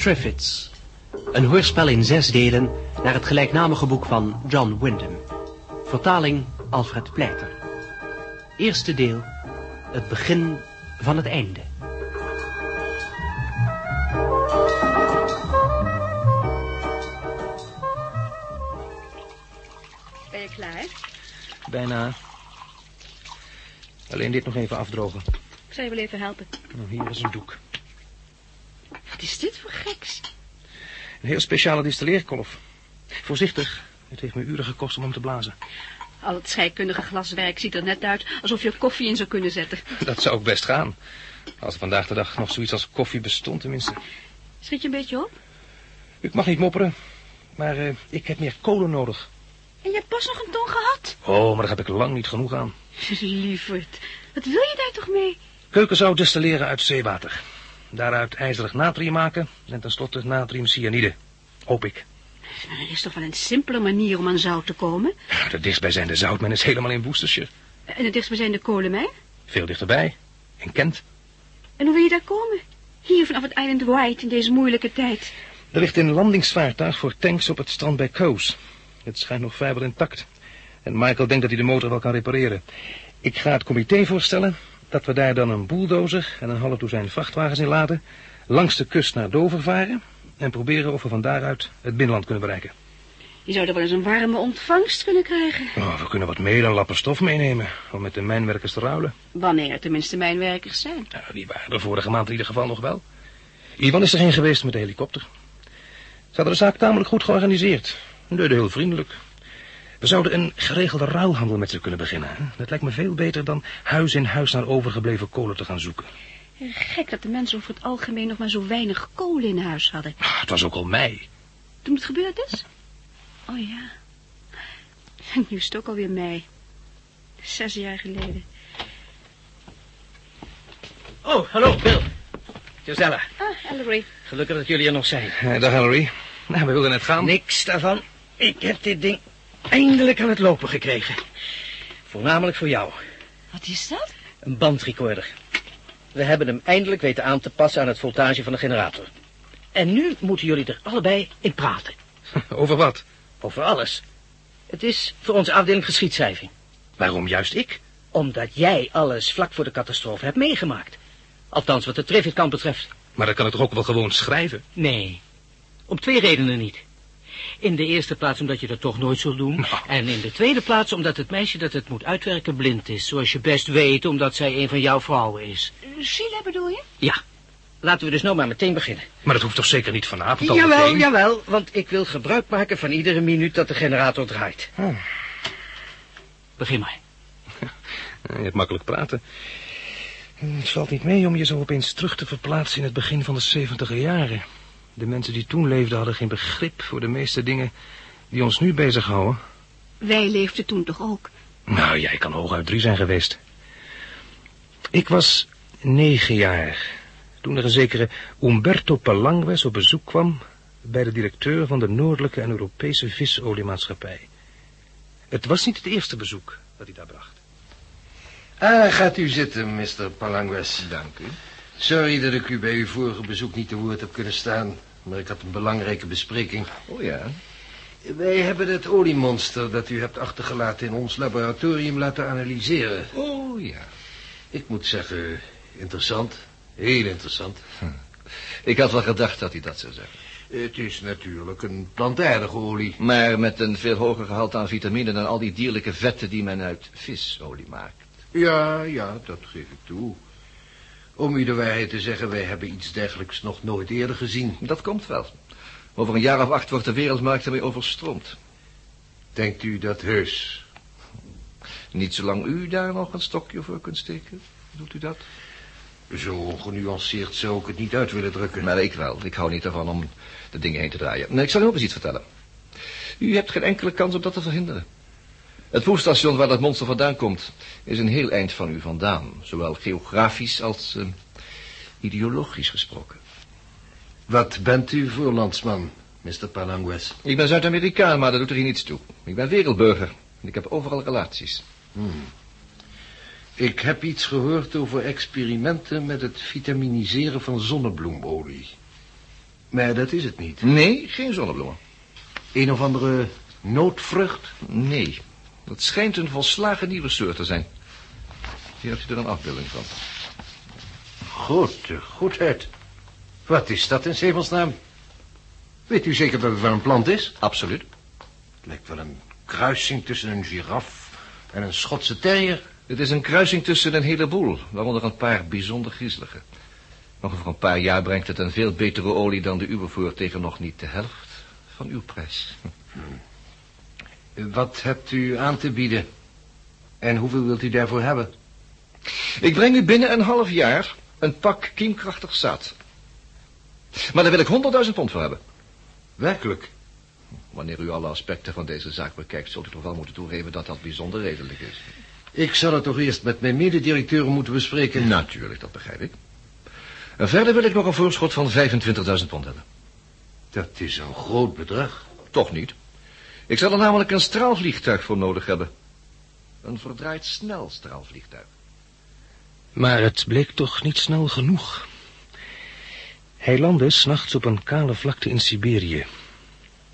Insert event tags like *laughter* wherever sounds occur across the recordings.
Triffids. Een hoorspel in zes delen naar het gelijknamige boek van John Wyndham. Vertaling Alfred Pleiter. Eerste deel. Het begin van het einde. Ben je klaar? Bijna. Alleen dit nog even afdrogen. Ik zal je wel even helpen. Nou, hier is een doek. Wat is dit voor geks? Een heel speciale distilleerkolf. Voorzichtig. Het heeft me uren gekost om hem te blazen. Al het scheikundige glaswerk ziet er net uit alsof je koffie in zou kunnen zetten. Dat zou ook best gaan. Als er vandaag de dag nog zoiets als koffie bestond tenminste. Schiet je een beetje op? Ik mag niet mopperen. Maar eh, ik heb meer kolen nodig. En je hebt pas nog een ton gehad? Oh, maar daar heb ik lang niet genoeg aan. *laughs* Lieverd, wat wil je daar toch mee? Keukenzout destilleren uit zeewater. Daaruit ijzerig natrium maken en tenslotte natriumcyanide. Hoop ik. Er is toch wel een simpele manier om aan zout te komen? De dichtstbijzijnde zoutmen is helemaal in Worcestershire. En het dichtstbijzijnde kolenmijn? Veel dichterbij. In Kent. En hoe wil je daar komen? Hier vanaf het Island White in deze moeilijke tijd. Er ligt een landingsvaartuig voor tanks op het strand bij Coos. Het schijnt nog vrijwel intact. En Michael denkt dat hij de motor wel kan repareren. Ik ga het comité voorstellen dat we daar dan een bulldozer en een half dozijn vrachtwagens in laden, langs de kust naar Dover varen en proberen of we van daaruit het binnenland kunnen bereiken. Je zou er wel eens een warme ontvangst kunnen krijgen. Oh, we kunnen wat meel en lappen stof meenemen om met de mijnwerkers te ruilen. Wanneer er tenminste mijnwerkers zijn. Nou, die waren er vorige maand in ieder geval nog wel. Ivan is er geen geweest met de helikopter. Ze hadden de zaak tamelijk goed georganiseerd. Deden heel vriendelijk. We zouden een geregelde ruilhandel met ze kunnen beginnen. Hè? Dat lijkt me veel beter dan huis in huis naar overgebleven kolen te gaan zoeken. Gek dat de mensen over het algemeen nog maar zo weinig kolen in huis hadden. Ah, het was ook al mei. Toen het gebeurd is? Oh ja. *laughs* Nu is het ook alweer mei. Zes jaar geleden. Oh, hallo, Bill. Gisella, Ah, Ellery. gelukkig dat jullie er nog zijn. Eh, dag Hillary. Nou, we wilden net gaan. Niks daarvan. Ik heb dit ding eindelijk aan het lopen gekregen. Voornamelijk voor jou. Wat is dat? Een bandrecorder. We hebben hem eindelijk weten aan te passen aan het voltage van de generator. En nu moeten jullie er allebei in praten. *laughs* Over wat? Over alles. Het is voor onze afdeling geschiedschrijving. Waarom juist ik? Omdat jij alles vlak voor de catastrofe hebt meegemaakt. Althans wat de Triffitt-kamp betreft. Maar dan kan ik toch ook wel gewoon schrijven? Nee. Om twee redenen niet. In de eerste plaats omdat je dat toch nooit zult doen. Nou. En in de tweede plaats omdat het meisje dat het moet uitwerken blind is. Zoals je best weet, omdat zij een van jouw vrouwen is. Sheila bedoel je? Ja. Laten we dus nou maar meteen beginnen. Maar dat hoeft toch zeker niet vanavond al Jawel, meteen? jawel, want ik wil gebruik maken van iedere minuut dat de generator draait. Oh. Begin maar. *laughs* Je hebt makkelijk praten. Het valt niet mee om je zo opeens terug te verplaatsen in het begin van de zeventiger jaren. De mensen die toen leefden hadden geen begrip voor de meeste dingen die ons nu bezighouden. Wij leefden toen toch ook? Nou, jij kan hooguit drie zijn geweest. Ik was negen jaar. Toen er een zekere Umberto Palangues op bezoek kwam... bij de directeur van de Noordelijke en Europese Visoliemaatschappij. Het was niet het eerste bezoek dat hij daar bracht. Ah, gaat u zitten, Mr. Palangues. Dank u. Sorry dat ik u bij uw vorige bezoek niet te woord heb kunnen staan, maar ik had een belangrijke bespreking. Oh ja. Wij hebben het oliemonster dat u hebt achtergelaten in ons laboratorium laten analyseren. Oh ja. Ik moet zeggen, interessant. Heel interessant. Ik had wel gedacht dat hij dat zou zeggen. Het is natuurlijk een plantaardige olie. Maar met een veel hoger gehalte aan vitamine dan al die dierlijke vetten die men uit visolie maakt. Ja, ja, dat geef ik toe. Om u de waarheid te zeggen, wij hebben iets dergelijks nog nooit eerder gezien. Dat komt wel. Over een jaar of acht wordt de wereldmarkt ermee overstroomd. Denkt u dat heus? Niet zolang u daar nog een stokje voor kunt steken. Doet u dat? Zo ongenuanceerd zou ik het niet uit willen drukken. Maar ik wel. Ik hou niet ervan om de dingen heen te draaien. Nee, ik zal u ook eens iets vertellen. U hebt geen enkele kans om dat te verhinderen. Het voerstation waar dat monster vandaan komt... is een heel eind van u vandaan. Zowel geografisch als eh, ideologisch gesproken. Wat bent u voor landsman, Mr. Palangues? Ik ben Zuid-Amerikaan, maar dat doet er hier niets toe. Ik ben wereldburger. En ik heb overal relaties. Ik heb iets gehoord over experimenten met het vitaminiseren van zonnebloemolie. Maar dat is het niet. Nee, geen zonnebloemen. Een of andere noodvrucht? Nee, dat schijnt een volslagen nieuwe soort te zijn. Hier hebt u er een afbeelding van. Grote goedheid. Wat is dat in hemelsnaam? Weet u zeker dat het wel een plant is? Absoluut. Het lijkt wel een kruising tussen een giraf en een Schotse terrier. Het is een kruising tussen een heleboel, waaronder een paar bijzonder griezelige. Nog over een paar jaar brengt het een veel betere olie dan de uwe voor tegen nog niet de helft van uw prijs. Wat hebt u aan te bieden? En hoeveel wilt u daarvoor hebben? Ik breng u binnen een half jaar een pak kiemkrachtig zaad. Maar daar wil ik 100.000 pond voor hebben. Werkelijk? Wanneer u alle aspecten van deze zaak bekijkt, zult u toch wel moeten toegeven dat dat bijzonder redelijk is. Ik zal het toch eerst met mijn mededirecteuren moeten bespreken. Natuurlijk, dat begrijp ik. En verder wil ik nog een voorschot van 25.000 pond hebben. Dat is een groot bedrag. Toch niet. Ik zal er namelijk een straalvliegtuig voor nodig hebben. Een verdraaid snel straalvliegtuig. Maar het bleek toch niet snel genoeg. Hij landde s'nachts op een kale vlakte in Siberië.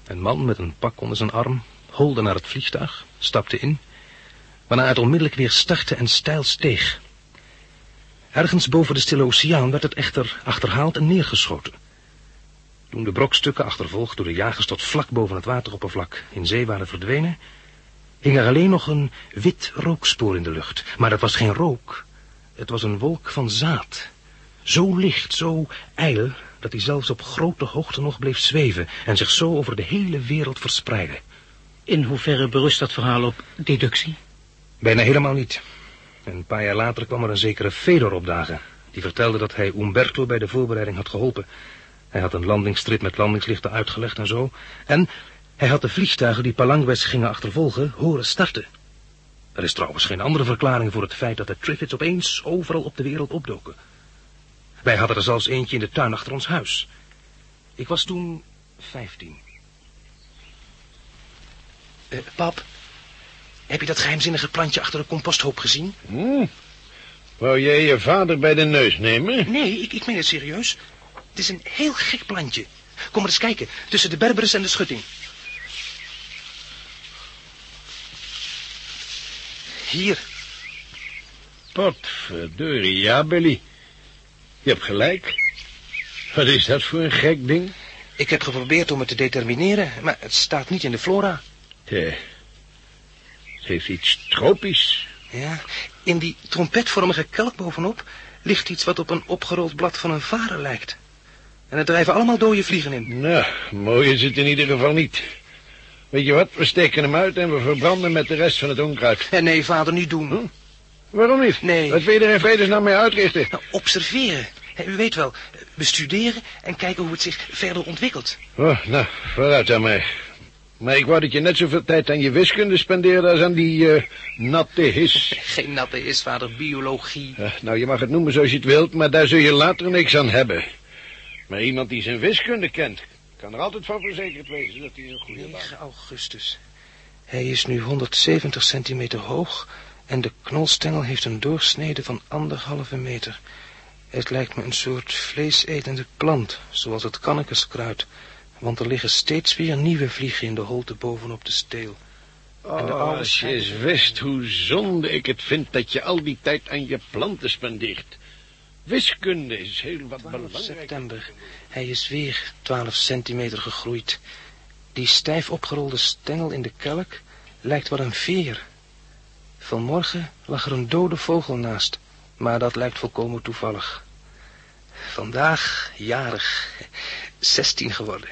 Een man met een pak onder zijn arm holde naar het vliegtuig, stapte in, waarna het onmiddellijk weer startte en stijl steeg. Ergens boven de stille oceaan werd het echter achterhaald en neergeschoten. Toen de brokstukken, achtervolgd door de jagers tot vlak boven het wateroppervlak, in zee waren verdwenen, hing er alleen nog een wit rookspoor in de lucht. Maar dat was geen rook, het was een wolk van zaad. Zo licht, zo ijl, dat hij zelfs op grote hoogte nog bleef zweven en zich zo over de hele wereld verspreidde. In hoeverre berust dat verhaal op deductie? Bijna helemaal niet. Een paar jaar later kwam er een zekere Fedor opdagen. Die vertelde dat hij Umberto bij de voorbereiding had geholpen. Hij had een landingsstrip met landingslichten uitgelegd en zo. En hij had de vliegtuigen die Palangues gingen achtervolgen horen starten. Er is trouwens geen andere verklaring voor het feit dat de Triffids opeens overal op de wereld opdoken. Wij hadden er zelfs eentje in de tuin achter ons huis. Ik was toen vijftien. Eh, pap, heb je dat geheimzinnige plantje achter de composthoop gezien? Hm? Wou jij je vader bij de neus nemen? Nee, ik, ik meen het serieus. Het is een heel gek plantje. Kom maar eens kijken, tussen de berberis en de schutting. Hier, Potverdorie, ja, Billy. Je hebt gelijk. Wat is dat voor een gek ding? ik heb geprobeerd om het te determineren, maar het staat niet in de flora. Tja, het heeft iets tropisch. Ja, in die trompetvormige kelk bovenop ligt iets wat op een opgerold blad van een varen lijkt. En er drijven allemaal dode vliegen in. Nou, mooi is het in ieder geval niet. Weet je wat, we steken hem uit en we verbranden met de rest van het onkruid. En nee, vader, niet doen. Hm? Waarom niet? Nee. Wat wil je er in vredesnaam mee uitrichten? Nou, observeren. U weet wel, bestuderen en kijken hoe het zich verder ontwikkelt. Oh, nou, vooruit aan mij. Maar ik wou dat je net zoveel tijd aan je wiskunde spendeerde als aan die eh, natte his. Geen natte is, vader, biologie. Ja, nou, je mag het noemen zoals je het wilt, maar daar zul je later niks aan hebben. Maar iemand die zijn wiskunde kent, kan er altijd van verzekerd wezen dat hij een goede baan 9 augustus. Hij is nu 170 centimeter hoog en de knolstengel heeft een doorsnede van anderhalve meter. Het lijkt me een soort vleesetende plant, zoals het kannekeskruid, want er liggen steeds weer nieuwe vliegen in de holte bovenop de steel. Oh, als je eens wist hoe zonde ik het vind dat je al die tijd aan je planten spendeert. Wiskunde is heel wat 12 belangrijk. september. Hij is weer 12 centimeter gegroeid. Die stijf opgerolde stengel in de kelk lijkt wel een veer. Vanmorgen lag er een dode vogel naast, maar dat lijkt volkomen toevallig. Vandaag jarig, *laughs* 16 geworden.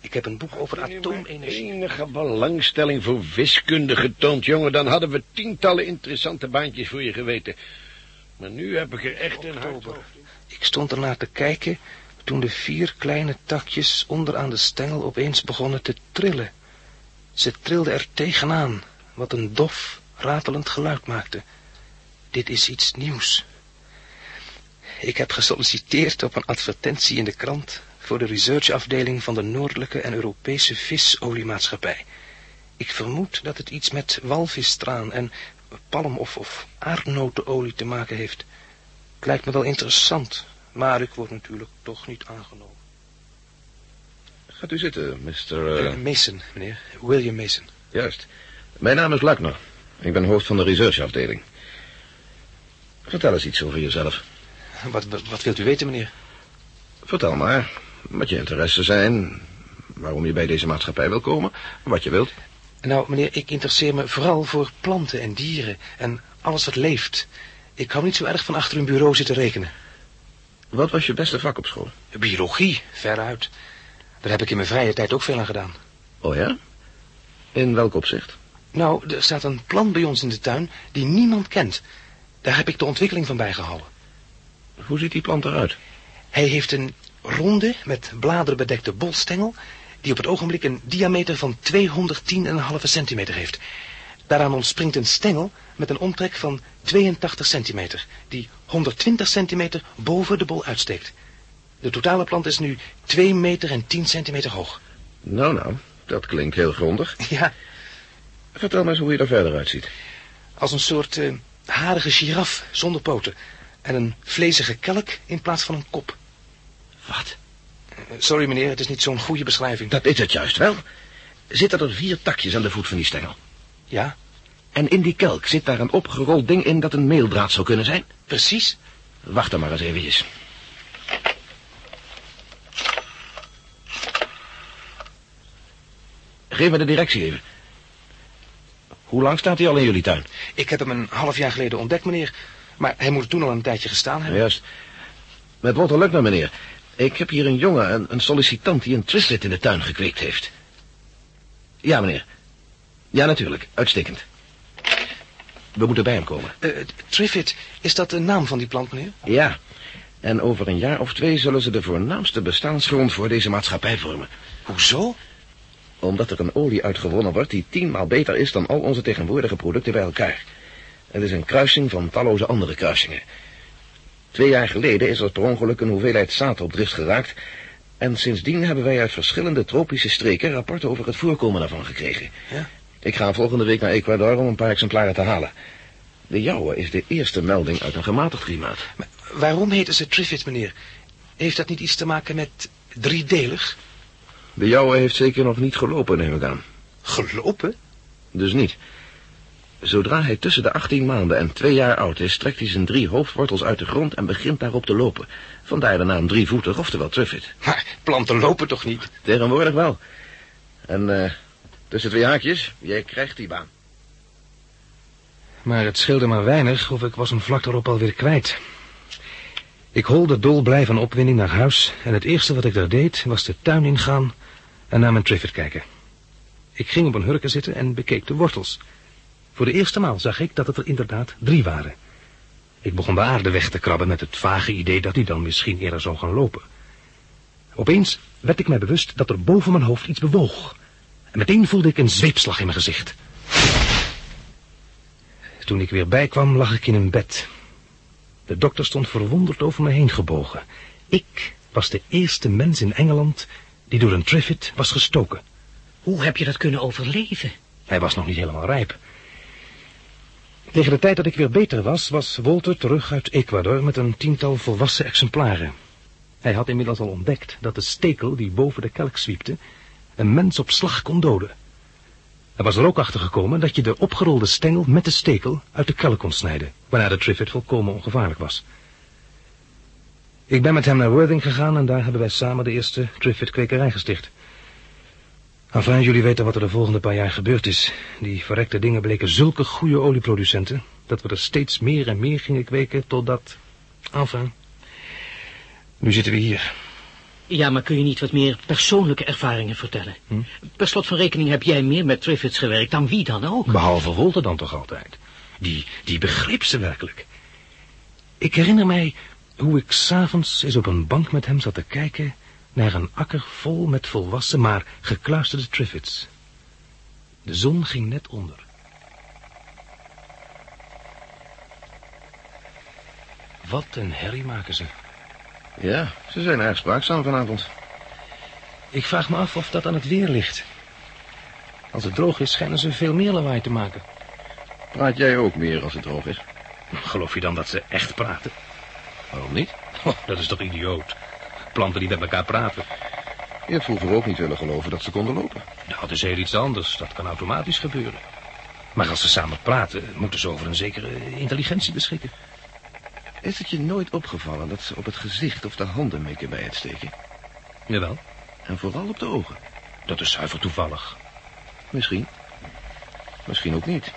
Ik heb een boek over atoomenergie. enige belangstelling voor wiskunde getoond, jongen, dan hadden we tientallen interessante baantjes voor je geweten. Maar nu heb ik er echt een hart Oktober. op. Ik stond ernaar te kijken toen de vier kleine takjes onderaan de stengel opeens begonnen te trillen. Ze trilden er tegenaan, wat een dof, ratelend geluid maakte. Dit is iets nieuws. Ik heb gesolliciteerd op een advertentie in de krant voor de researchafdeling van de Noordelijke en Europese Visoliemaatschappij. Ik vermoed dat het iets met walvisstraan en palm- of, of aardnotenolie te maken heeft. Het lijkt me wel interessant, maar ik word natuurlijk toch niet aangenomen. Gaat u zitten, Mr... eh, Mason, meneer. William Mason. Juist. Mijn naam is Luckner. Ik ben hoofd van de researchafdeling. Vertel eens iets over jezelf. Wat, wat, wat wilt u weten, meneer? Vertel maar wat je interesses zijn, waarom je bij deze maatschappij wil komen, wat je wilt. Nou, meneer, ik interesseer me vooral voor planten en dieren en alles wat leeft. Ik hou niet zo erg van achter een bureau zitten rekenen. Wat was je beste vak op school? Biologie, veruit. Daar heb ik in mijn vrije tijd ook veel aan gedaan. Oh ja? In welk opzicht? Nou, er staat een plant bij ons in de tuin die niemand kent. Daar heb ik de ontwikkeling van bijgehouden. Hoe ziet die plant eruit? Hij heeft een ronde, met bladeren bedekte bolstengel... die op het ogenblik een diameter van 210,5 centimeter heeft. Daaraan ontspringt een stengel met een omtrek van 82 centimeter... die 120 centimeter boven de bol uitsteekt. De totale plant is nu 2 meter en 10 centimeter hoog. Nou, nou, dat klinkt heel grondig. *laughs* Ja, Vertel maar eens hoe je er verder uitziet. als een soort eh, harige giraf zonder poten... en een vlezige kelk in plaats van een kop. Wat? Sorry meneer, het is niet zo'n goede beschrijving. Dat is het juist wel. Zitten er vier takjes aan de voet van die stengel? Ja, En in die kelk zit daar een opgerold ding in dat een meeldraad zou kunnen zijn? precies. Wacht dan maar eens eventjes. Geef me de directie even. Hoe lang staat hij al in jullie tuin? Ik heb hem een half jaar geleden ontdekt, meneer. Maar hij moet toen al een tijdje gestaan hebben. Juist. Met Walter Luckner, meneer. Ik heb hier een jongen, een, een sollicitant die een twistlet in de tuin gekweekt heeft. Ja, meneer. Ja, natuurlijk. Uitstekend. We moeten bij hem komen. Triffid, is dat de naam van die plant, meneer? Ja. En over een jaar of twee zullen ze de voornaamste bestaansgrond voor deze maatschappij vormen. Hoezo? Omdat er een olie uitgewonnen wordt die tienmaal beter is dan al onze tegenwoordige producten bij elkaar. Het is een kruising van talloze andere kruisingen. Twee jaar geleden is er per ongeluk een hoeveelheid zaad op drift geraakt... en sindsdien hebben wij uit verschillende tropische streken rapporten over het voorkomen daarvan gekregen. Ja. Ik ga volgende week naar Ecuador om een paar exemplaren te halen. De jouwe is de eerste melding uit een gematigd klimaat. Maar waarom heten ze Triffid, meneer? Heeft dat niet iets te maken met driedelig? De jouwe heeft zeker nog niet gelopen, neem ik aan. Gelopen? Dus niet. Zodra hij tussen de 18 maanden en twee jaar oud is, trekt hij zijn drie hoofdwortels uit de grond en begint daarop te lopen. Vandaar de naam drievoetig, oftewel Truffit. Maar planten lopen toch niet? Tegenwoordig wel. En eh, tussen twee haakjes, jij krijgt die baan. Maar het scheelde maar weinig of ik was hem vlak daarop alweer kwijt. Ik holde dolblij van opwinding naar huis... en het eerste wat ik daar deed was de tuin ingaan en naar mijn Triffid kijken. Ik ging op een hurken zitten en bekeek de wortels. Voor de eerste maal zag ik dat het er inderdaad drie waren. Ik begon de aarde weg te krabben met het vage idee dat hij dan misschien eerder zou gaan lopen. Opeens werd ik mij bewust dat er boven mijn hoofd iets bewoog. En meteen voelde ik een zweepslag in mijn gezicht. Toen ik weer bijkwam, lag ik in een bed. De dokter stond verwonderd over me heen gebogen. Ik was de eerste mens in Engeland die door een Triffid was gestoken. Hoe heb je dat kunnen overleven? Hij was nog niet helemaal rijp. Tegen de tijd dat ik weer beter was, was Walter terug uit Ecuador met een tiental volwassen exemplaren. Hij had inmiddels al ontdekt dat de stekel die boven de kelk zwiepte, een mens op slag kon doden. Hij was er ook achter gekomen dat je de opgerolde stengel met de stekel uit de kelk kon snijden, waarna de Triffid volkomen ongevaarlijk was. Ik ben met hem naar Worthing gegaan en daar hebben wij samen de eerste Triffid-kwekerij gesticht. Enfin, jullie weten wat er de volgende paar jaar gebeurd is. Die verrekte dingen bleken zulke goede olieproducenten... dat we er steeds meer en meer gingen kweken totdat... Enfin, nu zitten we hier. Ja, maar kun je niet wat meer persoonlijke ervaringen vertellen? Per slot van rekening heb jij meer met Triffids gewerkt dan wie dan ook. Behalve Wolter dan toch altijd. Die, die begreep ze werkelijk. Ik herinner mij hoe ik s'avonds eens op een bank met hem zat te kijken... naar een akker vol met volwassen, maar gekluisterde Triffids. De zon ging net onder. Wat een herrie maken ze. Ja, ze zijn erg spraakzaam vanavond. Ik vraag me af of dat aan het weer ligt. Als het droog is, schijnen ze veel meer lawaai te maken. Praat jij ook meer als het droog is? Geloof je dan dat ze echt praten? Waarom niet? Oh, dat is toch idioot. Planten die met elkaar praten. Je hebt vroeger ook niet willen geloven dat ze konden lopen. Nou, dat is heel iets anders. Dat kan automatisch gebeuren. Maar als ze samen praten, moeten ze over een zekere intelligentie beschikken. Is het je nooit opgevallen dat ze op het gezicht of de handen mikken bij het steken? Jawel, En vooral op de ogen. dat is zuiver toevallig. Misschien. Misschien ook niet.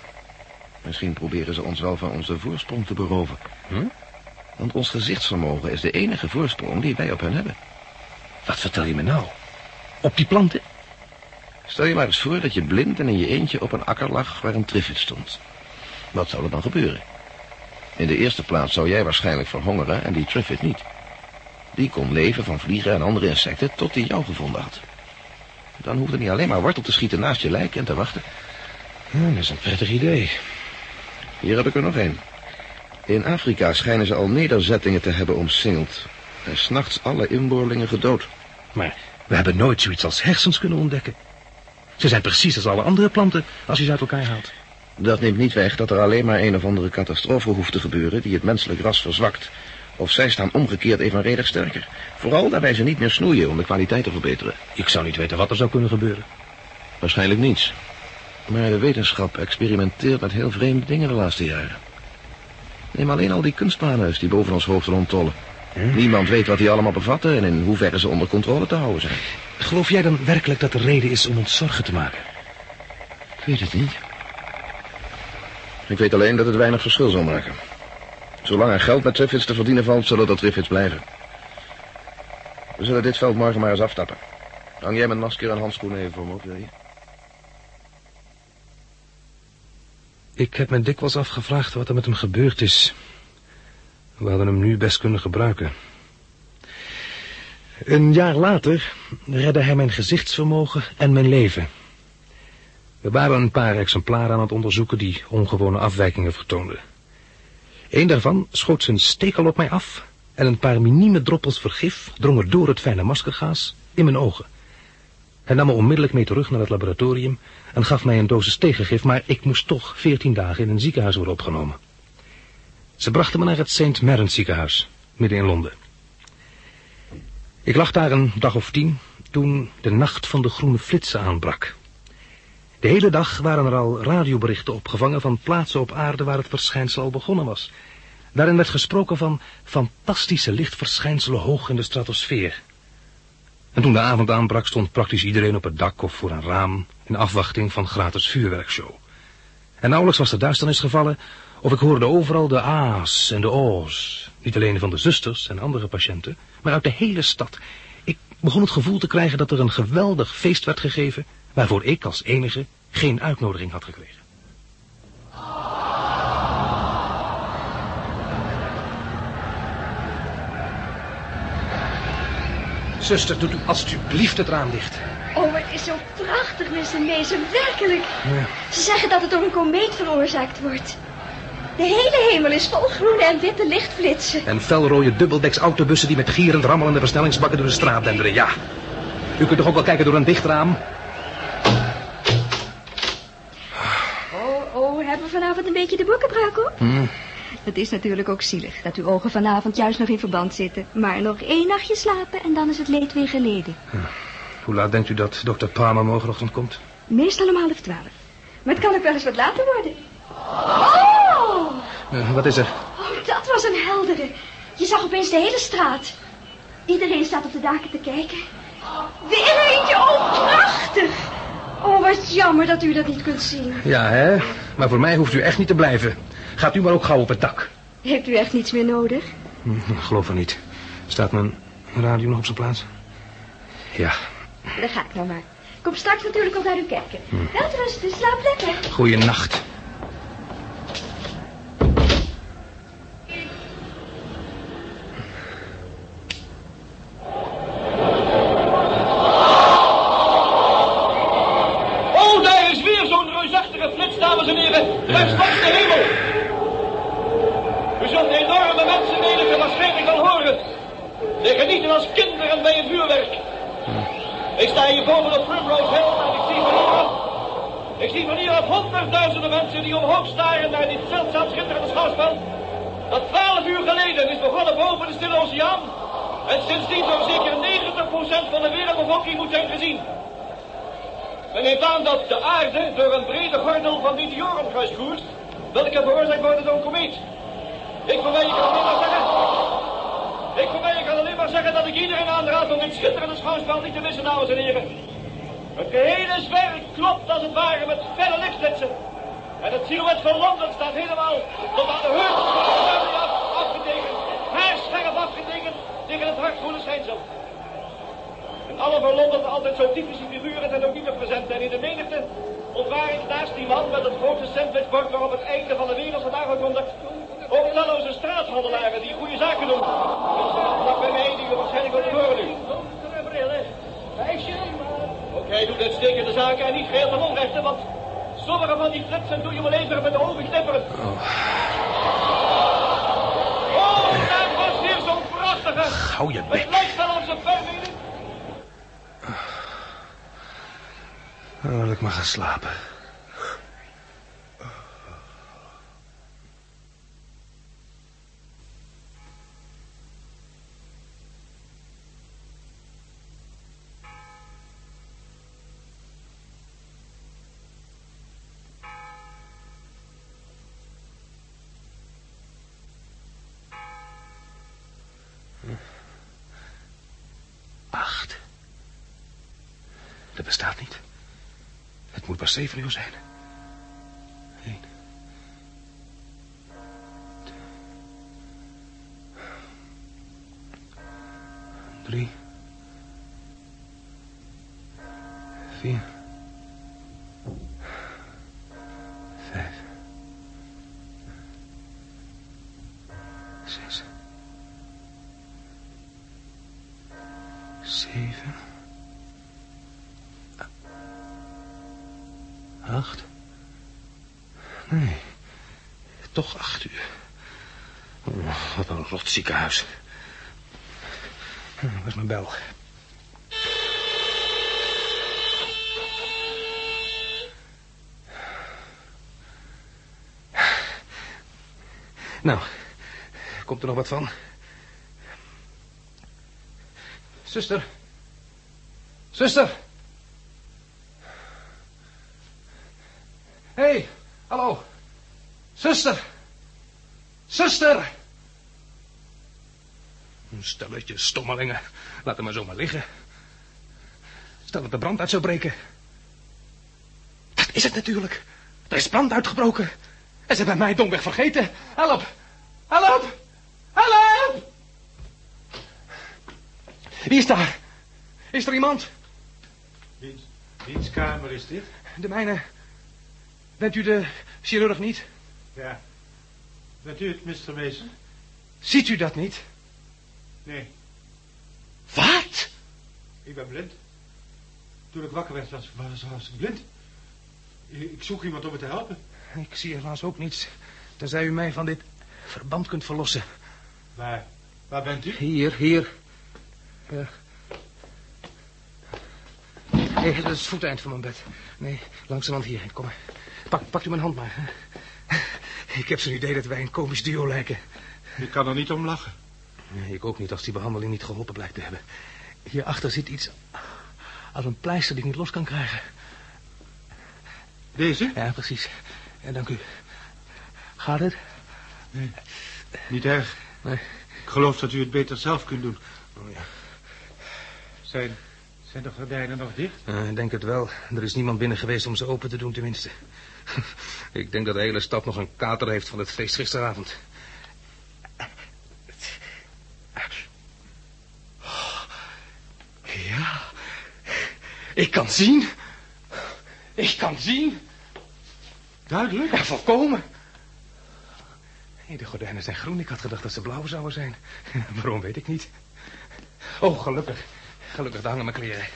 Misschien proberen ze ons wel van onze voorsprong te beroven. Hm? Want ons gezichtsvermogen is de enige voorsprong die wij op hen hebben. Wat vertel je me nou? Op die planten? Stel je maar eens voor dat je blind en in je eentje op een akker lag waar een triffid stond. Wat zou er dan gebeuren? In de eerste plaats zou jij waarschijnlijk verhongeren en die triffid niet. Die kon leven van vliegen en andere insecten tot hij jou gevonden had. Dan hoefde hij alleen maar wortel te schieten naast je lijk en te wachten. Hm, dat is een prettig idee. Hier heb ik er nog één. In Afrika schijnen ze al nederzettingen te hebben omsingeld. En s'nachts alle inboorlingen gedood. Maar we hebben nooit zoiets als hersens kunnen ontdekken. Ze zijn precies als alle andere planten als je ze uit elkaar haalt. Dat neemt niet weg dat er alleen maar een of andere catastrofe hoeft te gebeuren... die het menselijk ras verzwakt. Of zij staan omgekeerd evenredig sterker. Vooral daarbij ze niet meer snoeien om de kwaliteit te verbeteren. Ik zou niet weten wat er zou kunnen gebeuren. Waarschijnlijk niets. Maar de wetenschap experimenteert met heel vreemde dingen de laatste jaren. Neem alleen al die kunstmanus die boven ons hoofd rondtollen. Niemand weet wat die allemaal bevatten en in hoeverre ze onder controle te houden zijn. Geloof jij dan werkelijk dat er reden is om ons zorgen te maken? Ik weet het niet. Ik weet alleen dat het weinig verschil zal maken. Zolang er geld met Triffids te verdienen valt, zullen er Triffids blijven. We zullen dit veld morgen maar eens aftappen. Hang jij mijn masker en handschoenen even voor me op, wil je? Ik heb me dikwijls afgevraagd wat er met hem gebeurd is. We hadden hem nu best kunnen gebruiken. Een jaar later redde hij mijn gezichtsvermogen en mijn leven. We waren een paar exemplaren aan het onderzoeken die ongewone afwijkingen vertoonden. Eén daarvan schoot zijn stekel op mij af en een paar minieme droppels vergif drongen door het fijne maskergaas in mijn ogen. Hij nam me onmiddellijk mee terug naar het laboratorium en gaf mij een dosis tegengif, maar ik moest toch veertien dagen in een ziekenhuis worden opgenomen. Ze brachten me naar het St. Mary's ziekenhuis, midden in Londen. Ik lag daar een dag of tien toen de nacht van de groene flitsen aanbrak. De hele dag waren er al radioberichten opgevangen van plaatsen op aarde waar het verschijnsel al begonnen was. Daarin werd gesproken van fantastische lichtverschijnselen hoog in de stratosfeer. En toen de avond aanbrak stond praktisch iedereen op het dak of voor een raam in afwachting van gratis vuurwerkshow. En nauwelijks was de duisternis gevallen of ik hoorde overal de a's en de o's. Niet alleen van de zusters en andere patiënten, maar uit de hele stad. Ik begon het gevoel te krijgen dat er een geweldig feest werd gegeven, waarvoor ik als enige geen uitnodiging had gekregen. Zuster, doet u alstublieft het raam dicht. Oh, het is zo prachtig, Mr. Mason, werkelijk. Ze zeggen dat het door een komeet veroorzaakt wordt. De hele hemel is vol groene en witte lichtflitsen. En felrode dubbeldeks autobussen die met gierend rammelende versnellingsbakken door de straat denderen, ja. U kunt toch ook wel kijken door een dicht raam? Oh, oh, hebben we vanavond een beetje de boekenbraak op? Het is natuurlijk ook zielig dat uw ogen vanavond juist nog in verband zitten. Maar nog één nachtje slapen en dan is het leed weer geleden. Hoe laat denkt u dat dokter Palmer morgenochtend komt? Meestal om half twaalf. Maar het kan ook wel eens wat later worden. Oh! Wat is er? Oh, dat was een heldere. Je zag opeens de hele straat. Iedereen staat op de daken te kijken. Weer eentje, oh prachtig. Oh, wat jammer dat u dat niet kunt zien. Ja, hè? Maar voor mij hoeft u echt niet te blijven. Gaat u maar ook gauw op het dak. Heeft u echt niets meer nodig? Hm, ik geloof er niet. Staat mijn radio nog op zijn plaats? Ja, Dan ga ik nou maar. Kom straks natuurlijk ook naar u kijken. Welterusten, slaap lekker. goeie nacht. Oh, daar is weer zo'n reusachtige flits, dames en heren. Daar langs de hemel. U zult enorme mensenmenigte waarschijnlijk al horen. Ze genieten als kinderen bij een vuurwerk. Ik sta hier boven op Ik zie van hieraf... Ik van honderdduizenden mensen die omhoog staren naar dit zeldzaam schitterende schouwspel. Dat twaalf uur geleden is begonnen boven de Stille Oceaan. En sindsdien zo'n zeker 90 20% van de wereldbevolking moet zijn gezien. Men neemt aan dat de aarde door een brede gordel van meteoren kruiskoert, welke veroorzaakt worden door een komeet. Ik voor mij kan alleen maar zeggen... Ik voor mij kan alleen maar zeggen dat ik iedereen aanraad om dit schitterende schouwspel niet te missen, dames en heren. Het gehele zwerk klopt als het ware met felle lichtflitsen. En het silhouet van Londen staat helemaal tot aan de heup af, afgetekend. Haarscherp afgetekend tegen het hartvolle schijnsel. En alle van Londen altijd zo typische figuren zijn ook niet meer present. En in de menigte ontwaar naast die man met het grote sandwichbord waarop het einde van de wereld wordt aangekondigd. Ook talloze straathandelaren die goede zaken doen. Dat bij mij die waarschijnlijk niet horen nu. Ook hij doet uitstekende zaken en niet geheel ten onrechte, want sommige van die flitsen doe je wel even met de ogen knipperen. Oh, daar was weer zo'n prachtige. Hou je bek. Het lijkt wel of ze vermeden. Dan wil ik maar gaan slapen. 7 uur zijn. Acht? Nee, toch acht uur. Oh, wat een rot ziekenhuis. Hm, Waar is mijn bel? Nou, komt er nog wat van? Zuster. Zuster. Hé, hey, hallo. Zuster. Zuster. Een stelletje stommelingen. Laat hem maar zomaar liggen. Stel dat de brand uit zou breken. Dat is het natuurlijk. Er is brand uitgebroken. En ze hebben mij domweg vergeten. Help. Help. Help. Wie is daar? Is er iemand? Wiens, wiens kamer is dit? De mijne. Bent u de chirurg niet? Ja. Bent u het, Mr. Mason? Ziet u dat niet? Nee, Wat? ik ben blind. Toen ik wakker werd, was, was, was ik blind. Ik, zoek iemand om me te helpen. Ik zie helaas ook niets. Tenzij u mij van dit verband kunt verlossen. Waar, waar bent u? Hier, hier. Ja. Nee, dat is het voeteind van mijn bed. Nee, langzamerhand hier. Kom maar. Pak, pak u mijn hand maar. Ik heb zo'n idee dat wij een komisch duo lijken. Ik kan er niet om lachen. Nee, ik ook niet als die behandeling niet geholpen blijkt te hebben. Hierachter zit iets als een pleister die ik niet los kan krijgen. Deze? Ja, precies. Ja, dank u. Gaat het? Niet erg. Nee. Ik geloof dat u het beter zelf kunt doen. Oh, ja. Zijn, zijn de gordijnen nog dicht? Eh, ik denk het wel. Er is niemand binnen geweest om ze open te doen, tenminste. *laughs* ik denk dat de hele stad nog een kater heeft van het feest gisteravond. Ja. Ik kan zien. Ik kan zien. Duidelijk. Ja, volkomen. Nee, de gordijnen zijn groen. Ik had gedacht dat ze blauw zouden zijn. *laughs* Waarom weet ik niet. Oh, gelukkig. Gelukkig, daar hangen mijn kleren.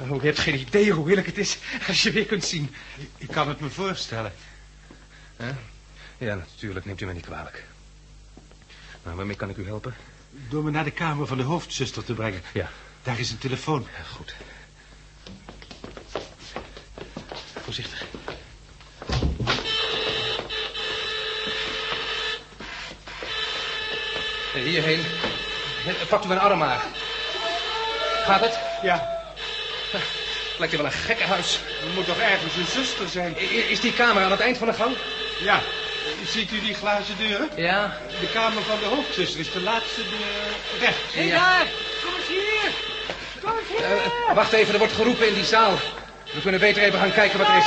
Oh, je hebt geen idee hoe heerlijk het is *laughs* als je weer kunt zien. Ik, kan het me voorstellen. Ja, natuurlijk, neemt u me niet kwalijk. Nou, waarmee kan ik u helpen? Door me naar de kamer van de hoofdzuster te brengen. Ja. Daar is een telefoon. Ja, goed. Voorzichtig. Hierheen. Pakt u mijn arm maar. Gaat het? Ja, *laughs* Lijkt hier wel een gekkenhuis. er moet toch ergens een zuster zijn? I- Is die kamer aan het eind van de gang? Ja, ziet u die glazen deuren? Ja. De kamer van de hoofdzuster is de laatste deur rechts. Hé, daar! Kom eens hier! Kom eens hier! wacht even, er wordt geroepen in die zaal. We kunnen beter even gaan kijken wat er is.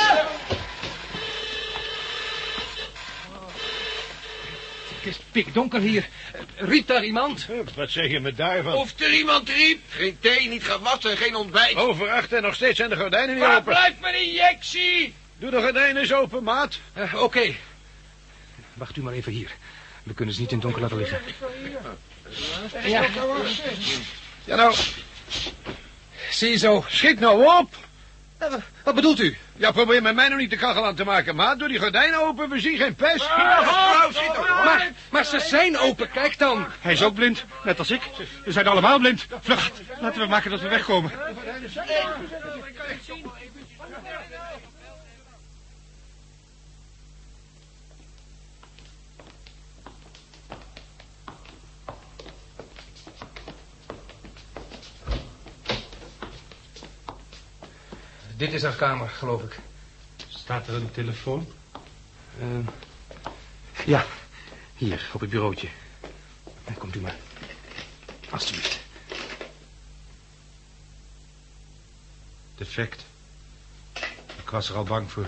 Het is pikdonker hier. Riep daar iemand? Wat zeg je me daarvan? Of er iemand riep. Geen thee, niet gewassen, geen ontbijt. Overacht en nog steeds zijn de gordijnen niet Waar open. blijft mijn injectie? Doe de gordijnen eens open, maat. Eh, Oké. Wacht u maar even hier. We kunnen ze niet in het donker laten liggen. Ja. Ja, nou. Zie je zo. Schiet nou op. Eh, wa- Wat bedoelt u? Ja, probeer met mij nog niet de kachel aan te maken, maat. Doe die gordijnen open, we zien geen pest. Maar, maar ze zijn open, kijk dan. Hij is ook blind, net als ik. We zijn allemaal blind. Vlug, laten we maken dat we wegkomen. Dit is haar kamer, geloof ik. Staat er een telefoon? Eh, ja, hier, op het bureautje. Komt u maar. Alsjeblieft. Defect. Ik was er al bang voor.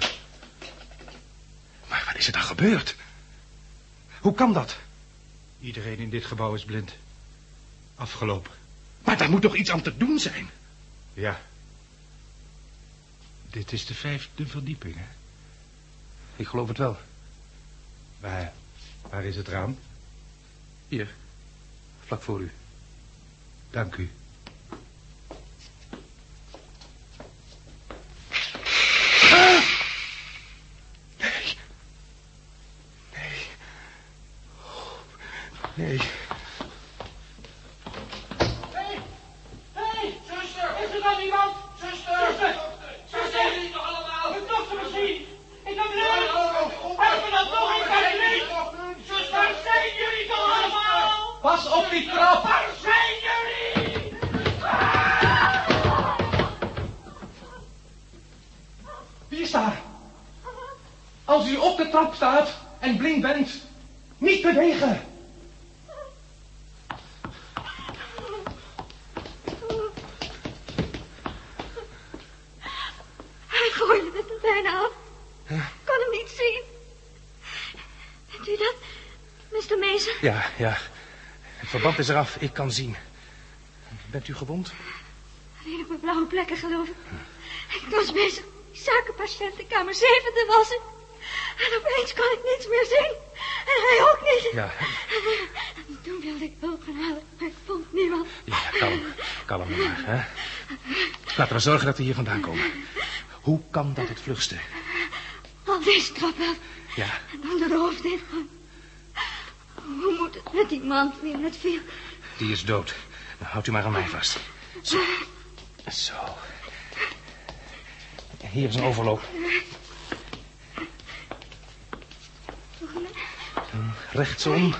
Maar wat is er dan gebeurd? Hoe kan dat? Iedereen in dit gebouw is blind. Afgelopen. Maar daar moet toch iets aan te doen zijn? Ja. Dit is de vijfde verdieping, hè? Ik geloof het wel. Waar, waar is het raam? Hier, vlak voor u. Dank u. Nee. Hé, zuster! Is er dan iemand? Zuster! Zuster! Zuster! zijn jullie toch allemaal? De dokter misschien! Ik heb leuk! Help me dan toch, ik ben niet! Zuster, zijn jullie toch allemaal? Pas op die trap! Waar zijn jullie? Wie is daar? Als u op de trap staat en blind bent, niet bewegen. Hij gooide het er bijna af. Ik kon hem niet zien. Bent u dat, Mr. Mason? Ja, ja. Het verband is eraf. Ik kan zien. Bent u gewond? Alleen op mijn blauwe plekken, geloof ik. Ik was bezig kamer 7 te wassen. En opeens kon ik niets meer zien. En hij ook niet. Ja, En toen wilde ik hulp gaan halen, maar ik vond niemand. ja kalm. Kalm maar, hè. Laten we zorgen dat we hier vandaan komen. Hoe kan dat het vlugste? Al deze trappen af Ja, en dan de hoofdingang. Hoe moet het met die man die net viel? die is dood. Nou, houdt u maar aan mij vast. Zo. Zo. Hier is een overloop. Rechtsom.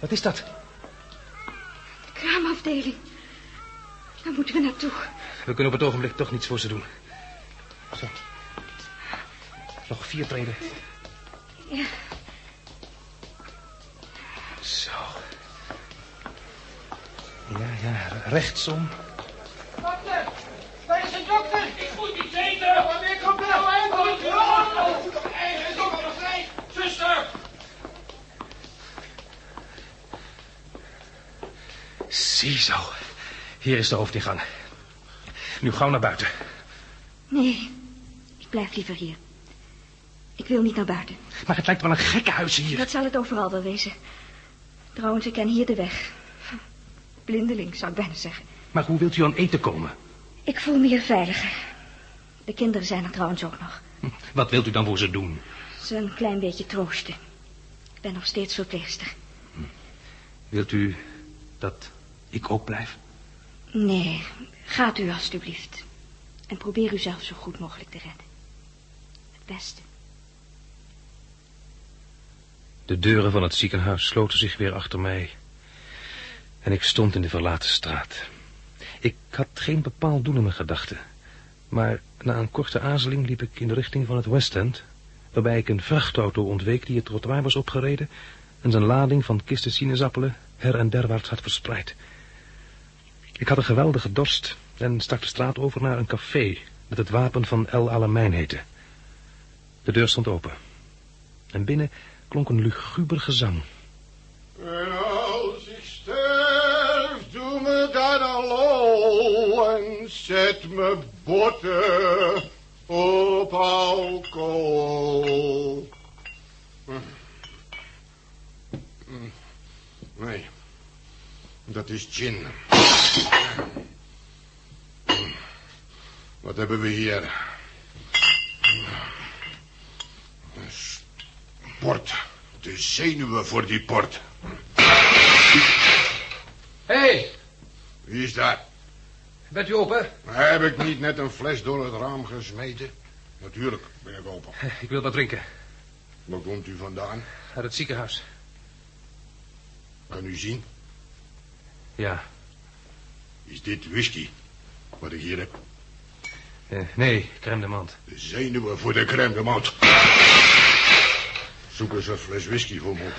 Wat is dat? Kraamafdeling. Daar moeten we naartoe. We kunnen op het ogenblik toch niets voor ze doen. Zo. Nog vier treden. Ja. Zo. Ja, ja, rechtsom. Dokter! Waar is de dokter? Ik moet niet eten! Wanneer komt er nou eindelijk? Hij is ook nog vrij! Zuster! Ziezo. Hier is de hoofdingang. Nu gauw naar buiten. Nee, ik blijf liever hier. Ik wil niet naar buiten. Maar het lijkt wel een gekkenhuis hier. Dat zal het overal wel wezen. Trouwens, ik ken hier de weg. Blindeling, zou ik bijna zeggen. Maar hoe wilt u aan eten komen? Ik voel me hier veiliger. De kinderen zijn er trouwens ook nog. Hm, Wat wilt u dan voor ze doen? Ze een klein beetje troosten. Ik ben nog steeds verpleegster. Wilt u dat ik ook blijf? Nee, gaat u alstublieft. En probeer u zelf zo goed mogelijk te redden. Het beste. De deuren van het ziekenhuis sloten zich weer achter mij. En ik stond in de verlaten straat. Ik had geen bepaald doel in mijn gedachten. Maar na een korte aarzeling liep ik in de richting van het West End... waarbij ik een vrachtauto ontweek die het trottoir was opgereden... en zijn lading van kisten sinaasappelen her en derwaarts had verspreid. Ik had een geweldige dorst en stak de straat over naar een café... dat het wapen van El Alamein heette. De deur stond open. En binnen klonk een luguber gezang. En als ik sterf, doe me dan lol en zet me botten op alcohol. Nee, dat is gin. Wat hebben we hier? Port. De zenuwen voor die port. Hé, hey, Wie is daar? bent u open? Heb ik niet net een fles door het raam gesmeten? Natuurlijk ben ik open. *laughs* Ik wil wat drinken. Waar komt u vandaan? Uit het ziekenhuis. Kan u zien? Ja. Is dit whisky? Wat ik hier heb? Eh, nee, crème de mand. De zenuwen voor de crème de. Zoek eens een fles whisky voor me op.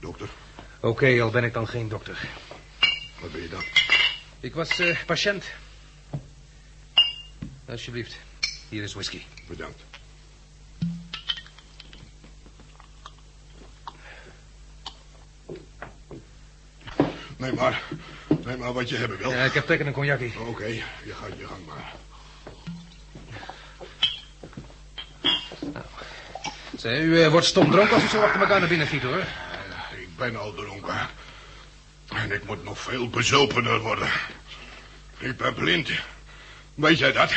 Dokter, Oké, al ben ik dan geen dokter. wat ben je dan? Ik was eh, patiënt. Alsjeblieft, hier is whisky. Bedankt. Neem maar. Neem maar wat je hebben wil. Ja, ik heb trek in een cognacje. Oké, je gaat je gang maar. U eh, wordt stom dronken als u zo achter elkaar naar binnen giet, hoor. Ik ben al dronken. En ik moet nog veel bezopener worden. Ik ben blind. Weet jij dat?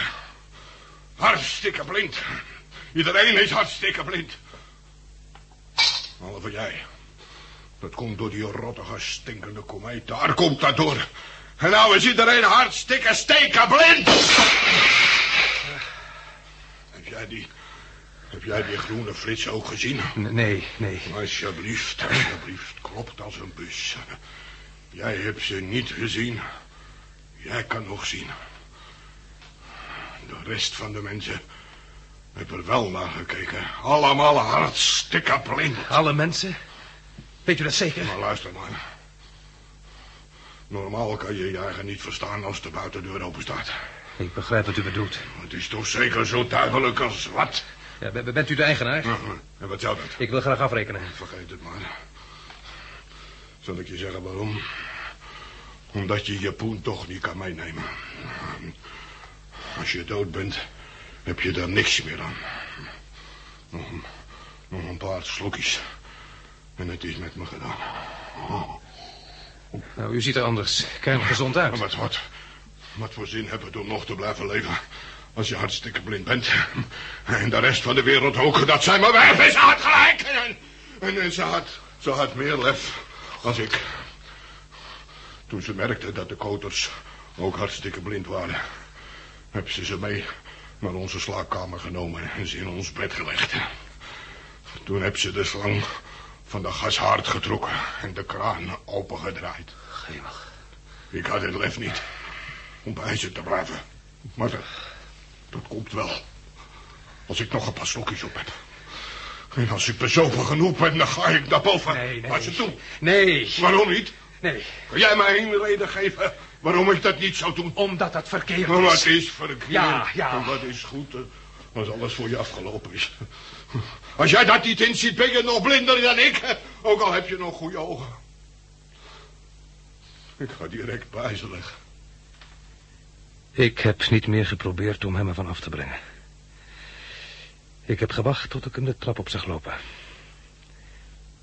Hartstikke blind. Iedereen is hartstikke blind. Behalve jij. Dat komt door die rottige, stinkende komeet. Daar komt dat door. En nou is iedereen hartstikke steken blind. Heb jij die... Heb jij die groene flits ook gezien? N- nee, nee. Alsjeblieft, alsjeblieft. Klopt als een bus. Jij hebt ze niet gezien. Jij kan nog zien. De rest van de mensen heeft er wel naar gekeken. Allemaal hartstikke blind. Alle mensen? Weet u dat zeker? Maar luister maar. Normaal kan je je eigen niet verstaan als de buitendeur open staat. Ik begrijp wat u bedoelt. Het is toch zeker zo duidelijk als wat? Ja, bent u de eigenaar? En wat zou dat? Ik wil graag afrekenen. Vergeet het maar. Zal ik je zeggen waarom? Omdat je je poen toch niet kan meenemen. Als je dood bent, heb je daar niks meer aan. Nog een, nog een paar slokjes. En het is met me gedaan. Nou, u ziet er anders kerngezond uit. Wat, wat, wat voor zin hebben we om nog te blijven leven... als je hartstikke blind bent. *laughs* En de rest van de wereld ook. Dat zijn maar wijven. Ze had gelijk. En, en, en ze, had, ze had meer lef als ik. Toen ze merkte dat de koters ook hartstikke blind waren... hebben ze ze mee naar onze slaapkamer genomen en ze in ons bed gelegd. Toen heb ze de slang van de gashaard getrokken en de kraan opengedraaid. Gemig. Ik had het lef niet om bij ze te blijven. Maar dat, komt wel. Als ik nog een paar slokjes op heb. En als ik bezopen genoeg ben, dan ga ik naar boven. Nee, nee. Ze doen. Nee, Waarom niet? nee. Kan jij mij een reden geven waarom ik dat niet zou doen? Omdat dat verkeerd Maar wat is. is verkeerd? Ja, ja. En wat is goed als alles voor je afgelopen is. Als jij dat niet inziet, ben je nog blinder dan ik. Ook al heb je nog goede ogen. Ik ga direct bij ze leggen. Ik heb niet meer geprobeerd om hem ervan af te brengen. Ik heb gewacht tot ik hem de trap op zag lopen.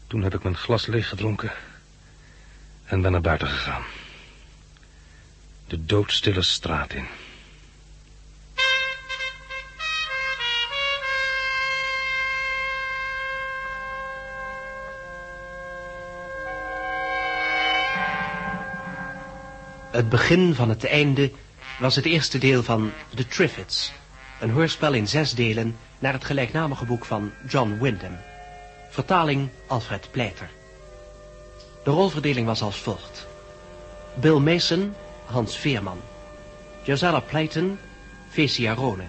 Toen heb ik mijn glas leeg gedronken en ben naar buiten gegaan. De doodstille straat in. Het begin van het einde was het eerste deel van The Triffids. Een hoorspel in zes delen naar het gelijknamige boek van John Wyndham. Vertaling Alfred Pleiter. De rolverdeling was als volgt. Bill Mason, Hans Veerman. Josella Pleiten, Fecia Rone.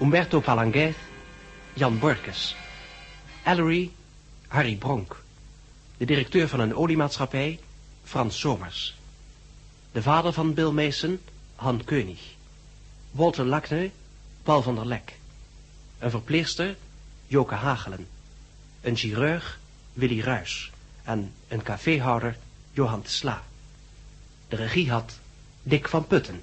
Umberto Palanguez, Jan Borkes. Ellery, Harry Bronk. De directeur van een oliemaatschappij, Frans Somers. De vader van Bill Mason, Han Keunig. Walter Lakne, Paul van der Lek. Een verpleegster, Joke Hagelen. Een chirurg, Willy Ruys. En een caféhouder, Johan de Sla. De regie had Dick van Putten.